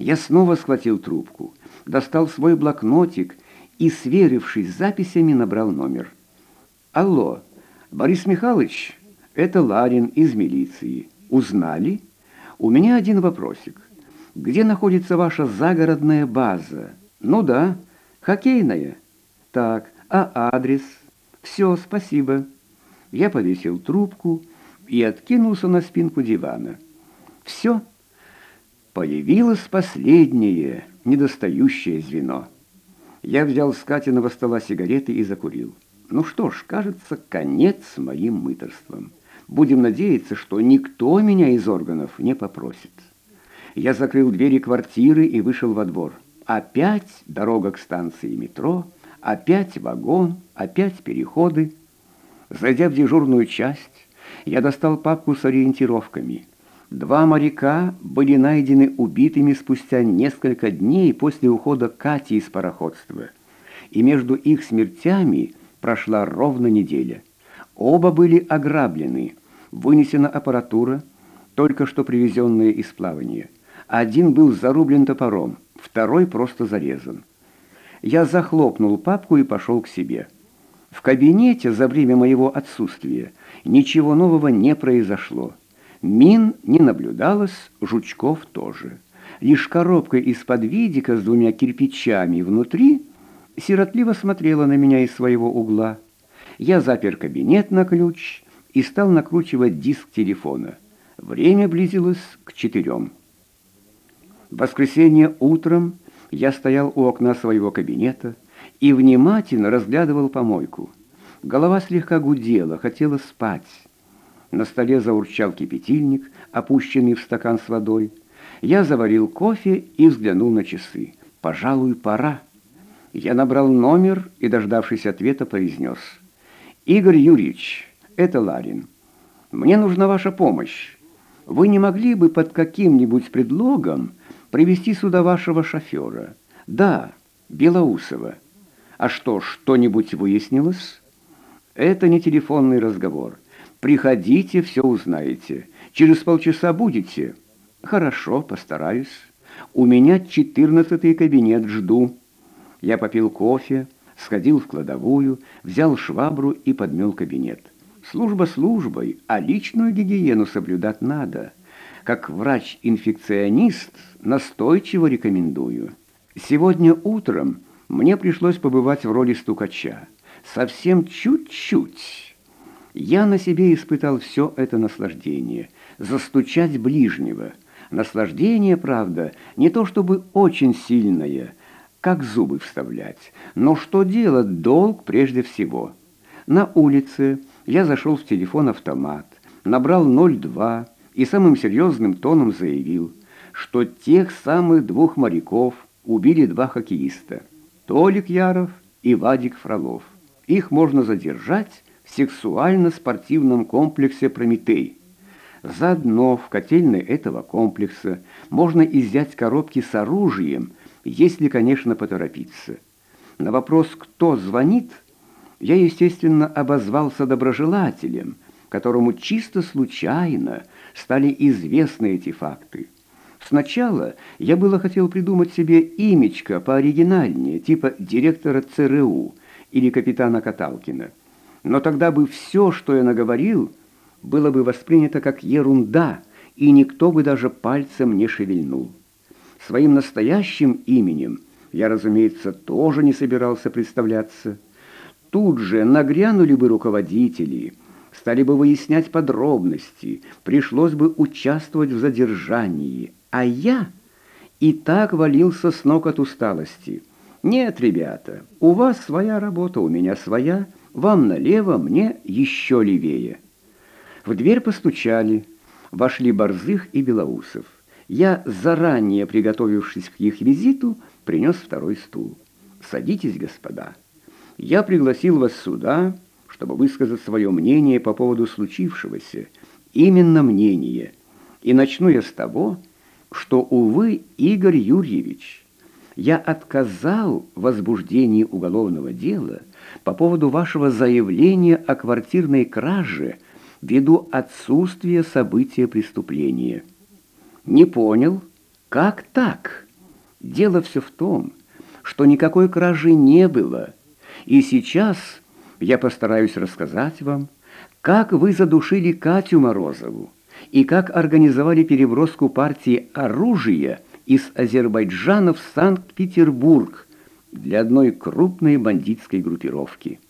Я снова схватил трубку, достал свой блокнотик и, сверившись с записями, набрал номер. «Алло, Борис Михайлович, это Ларин из милиции. Узнали? У меня один вопросик. Где находится ваша загородная база? Ну да, хоккейная. Так, а адрес? Все, спасибо». Я повесил трубку и откинулся на спинку дивана. Все. Появилось последнее, недостающее звено. Я взял с Катиного стола сигареты и закурил. Ну что ж, кажется, конец моим мыторством. Будем надеяться, что никто меня из органов не попросит. Я закрыл двери квартиры и вышел во двор. Опять дорога к станции метро, опять вагон, опять переходы. Зайдя в дежурную часть, я достал папку с ориентировками. Два моряка были найдены убитыми спустя несколько дней после ухода Кати из пароходства. И между их смертями прошла ровно неделя. Оба были ограблены. Вынесена аппаратура, только что привезенная из плавания. Один был зарублен топором, второй просто зарезан. Я захлопнул папку и пошел к себе. В кабинете за время моего отсутствия ничего нового не произошло. Мин не наблюдалось, жучков тоже. Лишь коробка из-под видика с двумя кирпичами внутри сиротливо смотрела на меня из своего угла. Я запер кабинет на ключ и стал накручивать диск телефона. Время близилось к четырем. В воскресенье утром я стоял у окна своего кабинета и внимательно разглядывал помойку. Голова слегка гудела, хотела спать. На столе заурчал кипятильник, опущенный в стакан с водой. Я заварил кофе и взглянул на часы. «Пожалуй, пора». Я набрал номер и, дождавшись ответа, произнес. «Игорь Юрьевич, это Ларин. Мне нужна ваша помощь. Вы не могли бы под каким-нибудь предлогом привести сюда вашего шофера? Да, Белоусова. А что, что-нибудь выяснилось? Это не телефонный разговор». Приходите, все узнаете. Через полчаса будете? Хорошо, постараюсь. У меня четырнадцатый кабинет, жду. Я попил кофе, сходил в кладовую, взял швабру и подмел кабинет. Служба службой, а личную гигиену соблюдать надо. Как врач-инфекционист настойчиво рекомендую. Сегодня утром мне пришлось побывать в роли стукача. Совсем чуть-чуть. Я на себе испытал все это наслаждение, застучать ближнего. Наслаждение, правда, не то чтобы очень сильное, как зубы вставлять, но что делать долг прежде всего. На улице я зашел в телефон-автомат, набрал 02 и самым серьезным тоном заявил, что тех самых двух моряков убили два хоккеиста, Толик Яров и Вадик Фролов. Их можно задержать, сексуально-спортивном комплексе «Прометей». Заодно в котельной этого комплекса можно изъять коробки с оружием, если, конечно, поторопиться. На вопрос «кто звонит?» я, естественно, обозвался доброжелателем, которому чисто случайно стали известны эти факты. Сначала я было хотел придумать себе имечко пооригинальнее, типа директора ЦРУ или капитана Каталкина. Но тогда бы все, что я наговорил, было бы воспринято как ерунда, и никто бы даже пальцем не шевельнул. Своим настоящим именем я, разумеется, тоже не собирался представляться. Тут же нагрянули бы руководители, стали бы выяснять подробности, пришлось бы участвовать в задержании, а я и так валился с ног от усталости. Нет, ребята, у вас своя работа, у меня своя – вам налево, мне еще левее. В дверь постучали. Вошли Борзых и Белоусов. Я, заранее приготовившись к их визиту, принес второй стул. «Садитесь, господа. Я пригласил вас сюда, чтобы высказать свое мнение по поводу случившегося. Именно мнение. И начну я с того, что, увы, Игорь Юрьевич, я отказал в возбуждении уголовного дела по поводу вашего заявления о квартирной краже ввиду отсутствия события преступления. Не понял, как так? Дело все в том, что никакой кражи не было, и сейчас я постараюсь рассказать вам, как вы задушили Катю Морозову и как организовали переброску партии оружия из Азербайджана в Санкт-Петербург для одной крупной бандитской группировки.